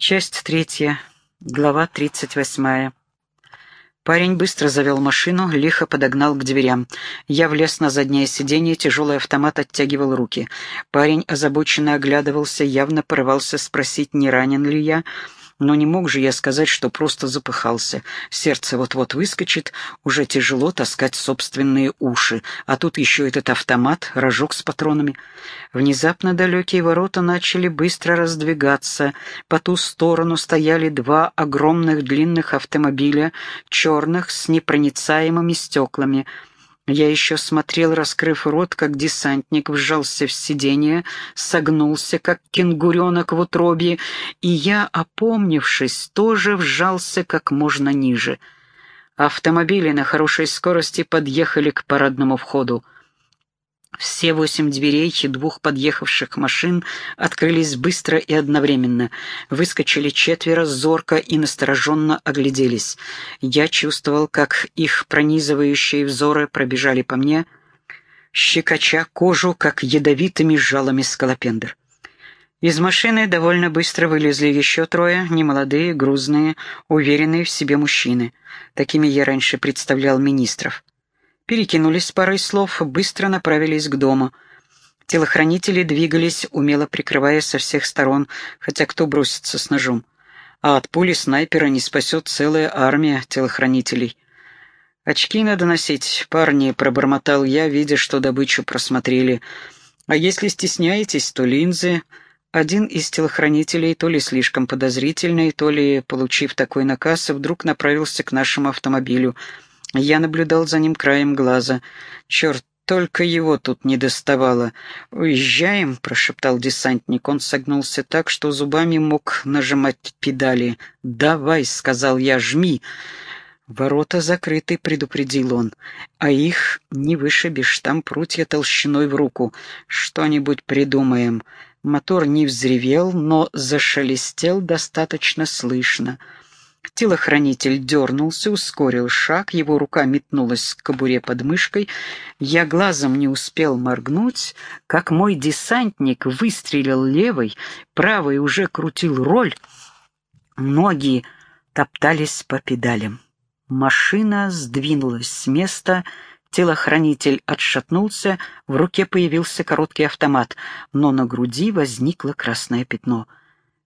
Часть третья, глава тридцать восьмая. Парень быстро завел машину, лихо подогнал к дверям. Я влез на заднее сиденье, тяжелый автомат оттягивал руки. Парень озабоченно оглядывался, явно порывался спросить, не ранен ли я, но не мог же я сказать, что просто запыхался. Сердце вот-вот выскочит, уже тяжело таскать собственные уши, а тут еще этот автомат, рожок с патронами. Внезапно далекие ворота начали быстро раздвигаться. По ту сторону стояли два огромных длинных автомобиля, черных, с непроницаемыми стеклами — я еще смотрел, раскрыв рот, как десантник вжался в сиденье, согнулся, как кенгуренок в утробе, и я, опомнившись, тоже вжался как можно ниже. Автомобили на хорошей скорости подъехали к парадному входу. Все восемь дверей двух подъехавших машин открылись быстро и одновременно. Выскочили четверо, зорко и настороженно огляделись. Я чувствовал, как их пронизывающие взоры пробежали по мне, щекоча кожу, как ядовитыми жалами скалопендр. Из машины довольно быстро вылезли еще трое, немолодые, грузные, уверенные в себе мужчины. Такими я раньше представлял министров перекинулись парой слов, быстро направились к дому. Телохранители двигались, умело прикрывая со всех сторон, хотя кто бросится с ножом. А от пули снайпера не спасет целая армия телохранителей. «Очки надо носить, парни», — пробормотал я, видя, что добычу просмотрели. «А если стесняетесь, то линзы...» Один из телохранителей, то ли слишком подозрительный, то ли, получив такой наказ, вдруг направился к нашему автомобилю — я наблюдал за ним краем глаза. Черт, только его тут не доставало. «Уезжаем», — прошептал десантник. Он согнулся так, что зубами мог нажимать педали. «Давай», — сказал я, — «жми». «Ворота закрыты», — предупредил он. «А их не вышибешь, там прутья толщиной в руку. Что-нибудь придумаем». Мотор не взревел, но зашелестел достаточно слышно. Телохранитель дернулся, ускорил шаг, его рука метнулась к кобуре под мышкой. Я глазом не успел моргнуть, как мой десантник выстрелил левой, правой уже крутил роль. Ноги топтались по педалям. Машина сдвинулась с места, телохранитель отшатнулся, в руке появился короткий автомат, но на груди возникло красное пятно.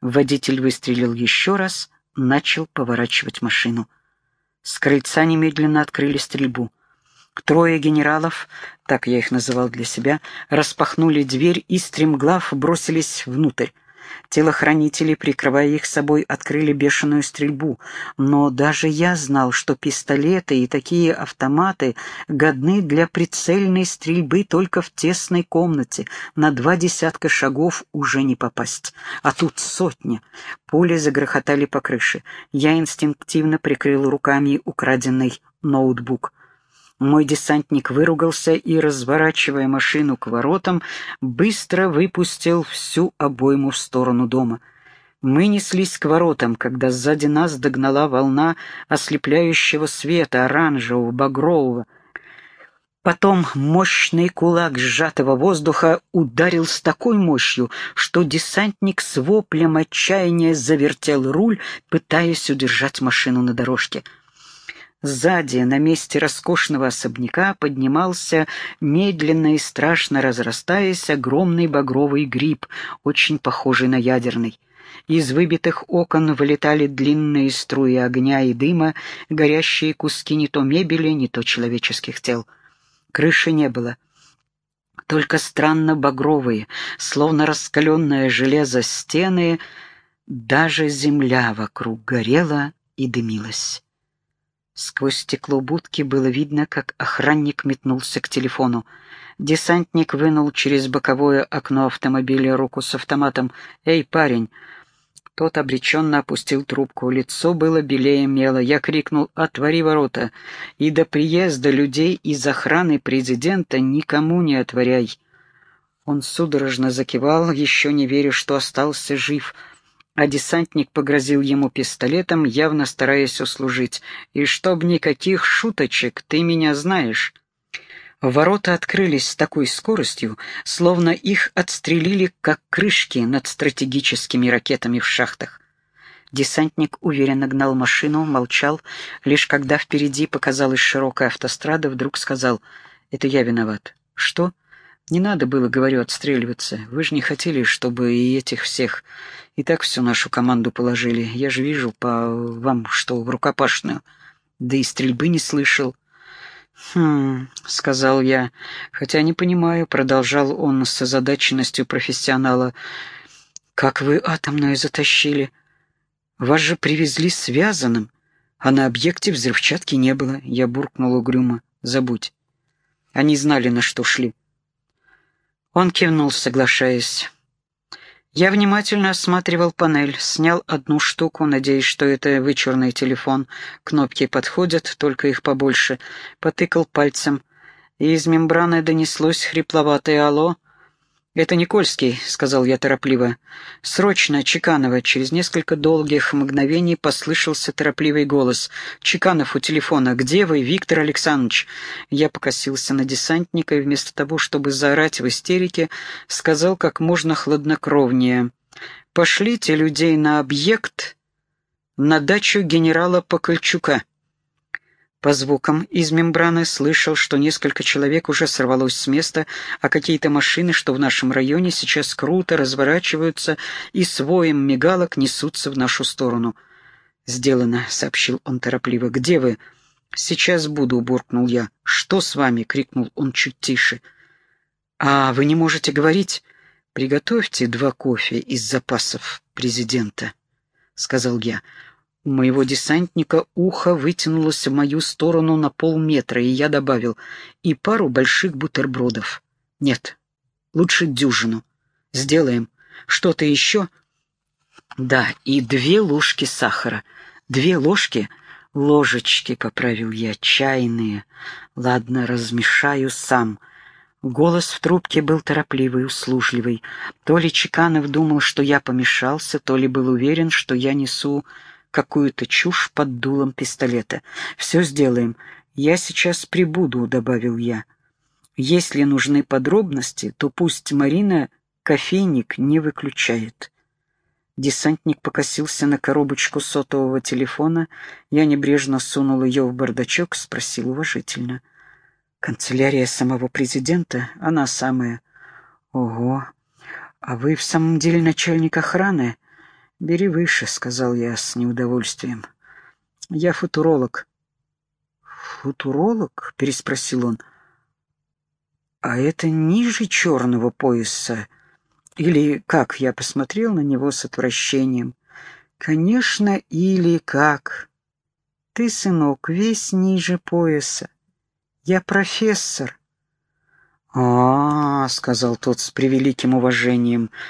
Водитель выстрелил еще раз — начал поворачивать машину. С крыльца немедленно открыли стрельбу. Трое генералов, так я их называл для себя, распахнули дверь и стремглав бросились внутрь. Телохранители, прикрывая их собой, открыли бешеную стрельбу, но даже я знал, что пистолеты и такие автоматы годны для прицельной стрельбы только в тесной комнате, на два десятка шагов уже не попасть, а тут сотня. Пули загрохотали по крыше. Я инстинктивно прикрыл руками украденный ноутбук. Мой десантник выругался и, разворачивая машину к воротам, быстро выпустил всю обойму в сторону дома. Мы неслись к воротам, когда сзади нас догнала волна ослепляющего света, оранжевого, багрового. Потом мощный кулак сжатого воздуха ударил с такой мощью, что десантник с воплем отчаяния завертел руль, пытаясь удержать машину на дорожке. Сзади, на месте роскошного особняка, поднимался, медленно и страшно разрастаясь, огромный багровый гриб, очень похожий на ядерный. Из выбитых окон вылетали длинные струи огня и дыма, горящие куски не то мебели, не то человеческих тел. Крыши не было. Только странно багровые, словно раскаленное железо стены, даже земля вокруг горела и дымилась. Сквозь стекло будки было видно, как охранник метнулся к телефону. Десантник вынул через боковое окно автомобиля руку с автоматом. «Эй, парень!» Тот обреченно опустил трубку. Лицо было белее мела. Я крикнул «Отвори ворота!» И до приезда людей из охраны президента никому не отворяй. Он судорожно закивал, еще не веря, что остался жив — а десантник погрозил ему пистолетом, явно стараясь услужить. «И чтоб никаких шуточек, ты меня знаешь». Ворота открылись с такой скоростью, словно их отстрелили, как крышки над стратегическими ракетами в шахтах. Десантник уверенно гнал машину, молчал. Лишь когда впереди показалась широкая автострада, вдруг сказал «Это я виноват». «Что?» «Не надо было, говорю, отстреливаться. Вы же не хотели, чтобы и этих всех. И так всю нашу команду положили. Я же вижу по вам, что в рукопашную. Да и стрельбы не слышал». «Хм», — сказал я, хотя не понимаю, продолжал он с озадаченностью профессионала. «Как вы атомную затащили? Вас же привезли связанным, а на объекте взрывчатки не было». Я буркнул угрюмо. «Забудь». Они знали, на что шли. Он кивнул, соглашаясь. Я внимательно осматривал панель, снял одну штуку, надеясь, что это вычурный телефон. Кнопки подходят, только их побольше. Потыкал пальцем, и из мембраны донеслось хрипловатое «Алло». «Это Никольский», — сказал я торопливо. «Срочно, Чеканова!» Через несколько долгих мгновений послышался торопливый голос. «Чеканов у телефона. Где вы, Виктор Александрович?» Я покосился на десантника и вместо того, чтобы заорать в истерике, сказал как можно хладнокровнее. «Пошлите людей на объект на дачу генерала Покольчука». По звукам из мембраны слышал, что несколько человек уже сорвалось с места, а какие-то машины, что в нашем районе, сейчас круто разворачиваются и своим мигалок несутся в нашу сторону. «Сделано», — сообщил он торопливо. «Где вы?» «Сейчас буду», — буркнул я. «Что с вами?» — крикнул он чуть тише. «А вы не можете говорить?» «Приготовьте два кофе из запасов президента», — сказал я. У моего десантника ухо вытянулось в мою сторону на полметра, и я добавил «и пару больших бутербродов». «Нет, лучше дюжину. Сделаем. Что-то еще?» «Да, и две ложки сахара. Две ложки?» «Ложечки», — поправил я, — «чайные. Ладно, размешаю сам». Голос в трубке был торопливый, услужливый. То ли Чеканов думал, что я помешался, то ли был уверен, что я несу какую-то чушь под дулом пистолета. «Все сделаем. Я сейчас прибуду», — добавил я. «Если нужны подробности, то пусть Марина кофейник не выключает». Десантник покосился на коробочку сотового телефона. Я небрежно сунул ее в бардачок, спросил уважительно. «Канцелярия самого президента? Она самая». «Ого! А вы в самом деле начальник охраны?» «Бери выше», — сказал я с неудовольствием. «Я футуролог». «Футуролог?» — переспросил он. «А это ниже черного пояса? Или как?» — я посмотрел на него с отвращением. «Конечно, или как. Ты, сынок, весь ниже пояса. Я профессор». «А-а-а», — сказал тот с превеликим уважением, —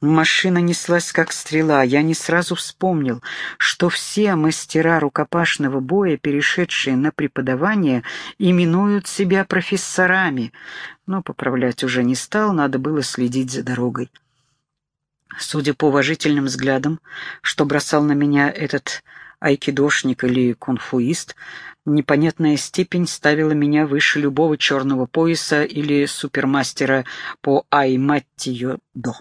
Машина неслась как стрела. Я не сразу вспомнил, что все мастера рукопашного боя, перешедшие на преподавание, именуют себя профессорами. Но поправлять уже не стал, надо было следить за дорогой. Судя по уважительным взглядам, что бросал на меня этот айкидошник или кунфуист, непонятная степень ставила меня выше любого черного пояса или супермастера по айматтио-до.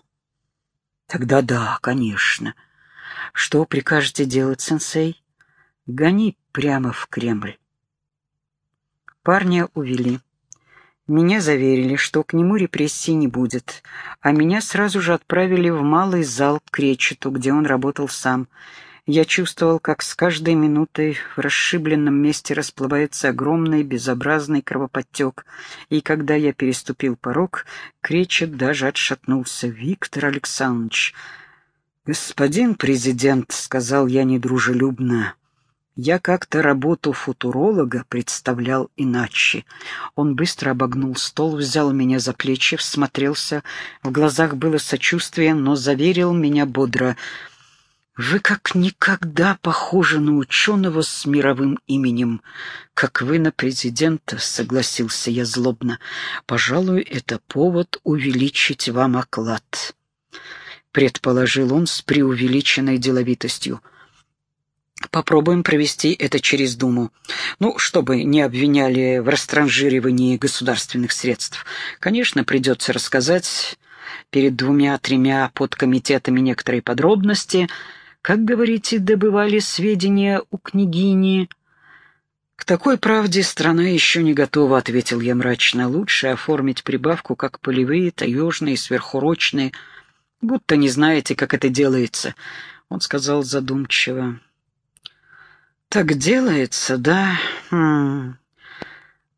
Тогда да, конечно. Что прикажете делать, сенсей? Гони прямо в Кремль. Парня увели. Меня заверили, что к нему репрессий не будет, а меня сразу же отправили в малый зал к Кречету, где он работал сам, я чувствовал, как с каждой минутой в расшибленном месте расплывается огромный безобразный кровоподтек, и когда я переступил порог, Кречет даже отшатнулся. «Виктор Александрович!» «Господин президент», — сказал я недружелюбно, — «я как-то работу футуролога представлял иначе». Он быстро обогнул стол, взял меня за плечи, всмотрелся. В глазах было сочувствие, но заверил меня бодро — вы как никогда похожи на ученого с мировым именем, как вы на президента, согласился я злобно. Пожалуй, это повод увеличить вам оклад, предположил он с преувеличенной деловитостью. Попробуем провести это через Думу. Ну, чтобы не обвиняли в растранжиривании государственных средств. Конечно, придется рассказать перед двумя-тремя подкомитетами некоторые подробности — Как, говорите, добывали сведения у княгини?» «К такой правде страна еще не готова», — ответил я мрачно. «Лучше оформить прибавку, как полевые, таежные, сверхурочные, будто не знаете, как это делается», — он сказал задумчиво. «Так делается, да? Хм.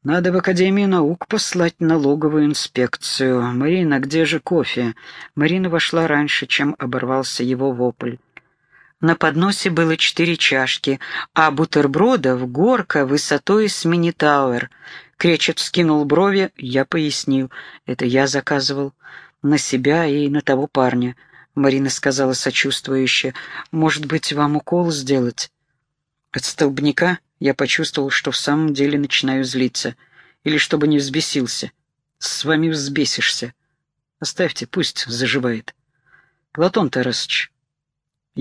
Надо в Академию наук послать налоговую инспекцию. Марина, где же кофе?» Марина вошла раньше, чем оборвался его вопль. На подносе было четыре чашки, а бутербродов горка высотой с мини-тауэр. Кречет скинул брови, я пояснил. Это я заказывал. На себя и на того парня. Марина сказала сочувствующе. «Может быть, вам укол сделать?» От столбняка я почувствовал, что в самом деле начинаю злиться. Или чтобы не взбесился. С вами взбесишься. Оставьте, пусть заживает. Платон Тарасович,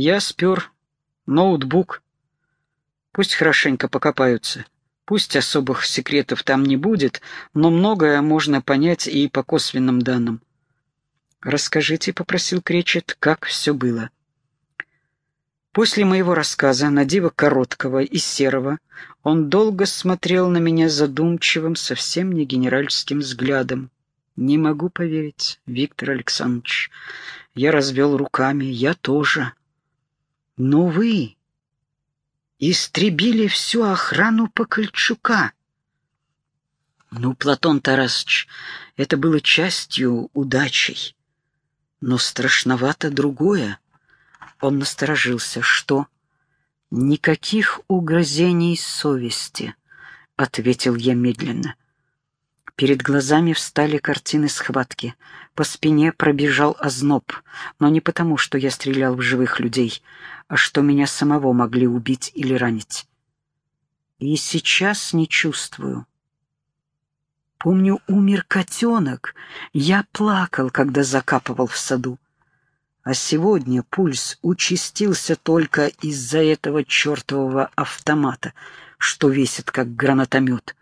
я спер ноутбук. Пусть хорошенько покопаются. Пусть особых секретов там не будет, но многое можно понять и по косвенным данным. «Расскажите», — попросил Кречет, — «как все было». После моего рассказа, на диво короткого и серого, он долго смотрел на меня задумчивым, совсем не генеральским взглядом. «Не могу поверить, Виктор Александрович». Я развел руками, я тоже. Но вы истребили всю охрану Покольчука. Ну, Платон Тарасович, это было частью удачей. Но страшновато другое. Он насторожился. Что? Никаких угрозений совести, — ответил я медленно. Перед глазами встали картины схватки. По спине пробежал озноб, но не потому, что я стрелял в живых людей, а что меня самого могли убить или ранить. И сейчас не чувствую. Помню, умер котенок. Я плакал, когда закапывал в саду. А сегодня пульс участился только из-за этого чертового автомата, что весит, как гранатомет.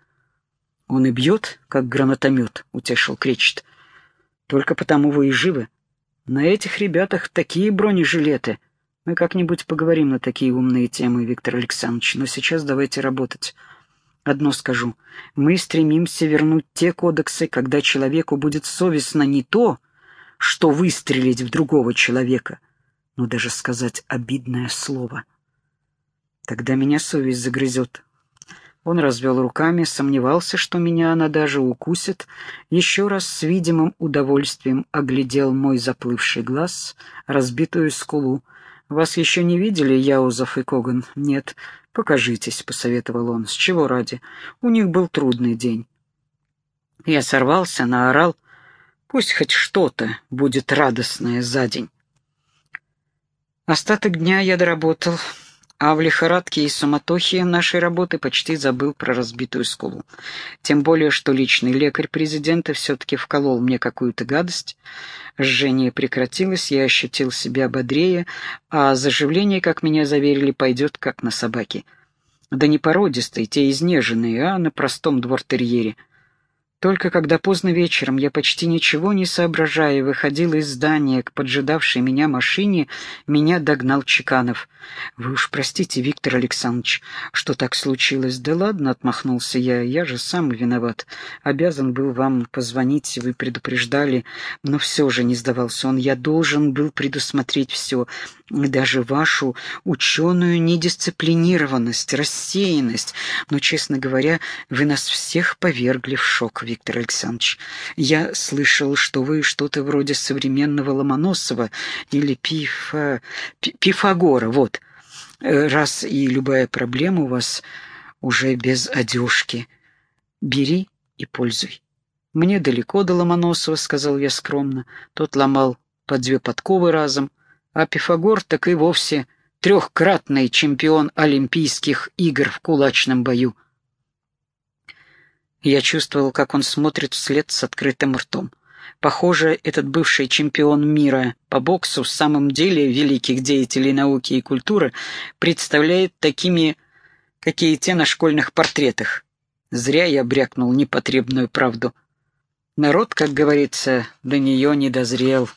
«Он и бьет, как гранатомет», — утешил Кречет. «Только потому вы и живы. На этих ребятах такие бронежилеты. Мы как-нибудь поговорим на такие умные темы, Виктор Александрович, но сейчас давайте работать. Одно скажу. Мы стремимся вернуть те кодексы, когда человеку будет совестно не то, что выстрелить в другого человека, но даже сказать обидное слово. Тогда меня совесть загрызет, он развел руками, сомневался, что меня она даже укусит, еще раз с видимым удовольствием оглядел мой заплывший глаз, разбитую скулу. «Вас еще не видели, Яузов и Коган?» «Нет. Покажитесь», — посоветовал он. «С чего ради? У них был трудный день». Я сорвался, наорал. «Пусть хоть что-то будет радостное за день». Остаток дня я доработал а в лихорадке и суматохе нашей работы почти забыл про разбитую скулу. Тем более, что личный лекарь президента все-таки вколол мне какую-то гадость. Жжение прекратилось, я ощутил себя бодрее, а заживление, как меня заверили, пойдет как на собаке. Да не породистые, те изнеженные, а на простом двортерьере. Только когда поздно вечером я почти ничего не соображая выходил из здания к поджидавшей меня машине, меня догнал Чеканов. «Вы уж простите, Виктор Александрович, что так случилось?» «Да ладно», — отмахнулся я, — «я же сам виноват. Обязан был вам позвонить, вы предупреждали, но все же не сдавался он. Я должен был предусмотреть все, даже вашу ученую недисциплинированность, рассеянность. Но, честно говоря, вы нас всех повергли в шок, Виктор Александрович. Я слышал, что вы что-то вроде современного Ломоносова или Пифа... Пифагора, вот. Раз и любая проблема у вас уже без одежки. Бери и пользуй. Мне далеко до Ломоносова, сказал я скромно. Тот ломал по две подковы разом, а Пифагор так и вовсе трехкратный чемпион Олимпийских игр в кулачном бою. Я чувствовал, как он смотрит вслед с открытым ртом. Похоже, этот бывший чемпион мира по боксу в самом деле великих деятелей науки и культуры представляет такими, какие те на школьных портретах. Зря я брякнул непотребную правду. Народ, как говорится, до нее не дозрел.